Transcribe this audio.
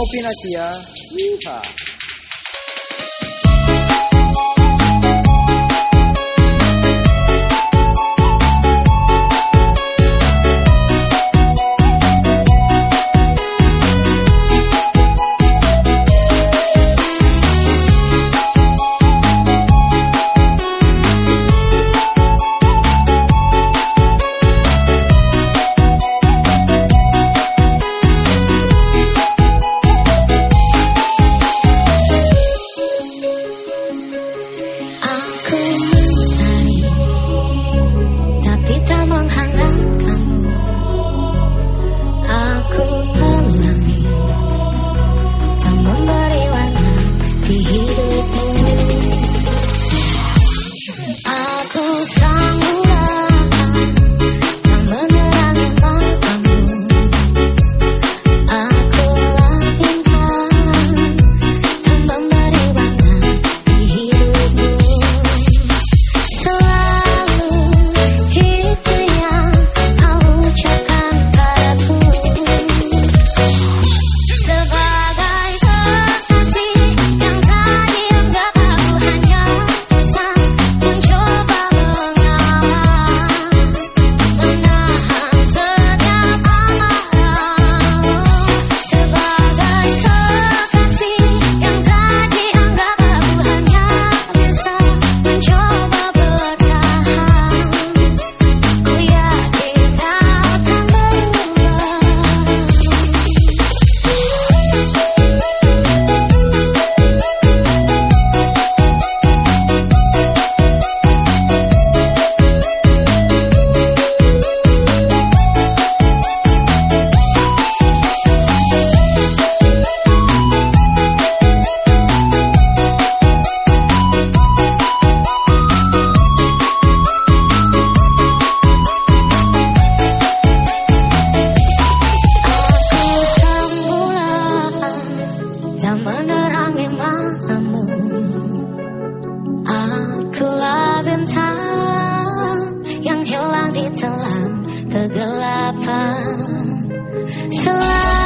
Novinasia. Yeehaw. So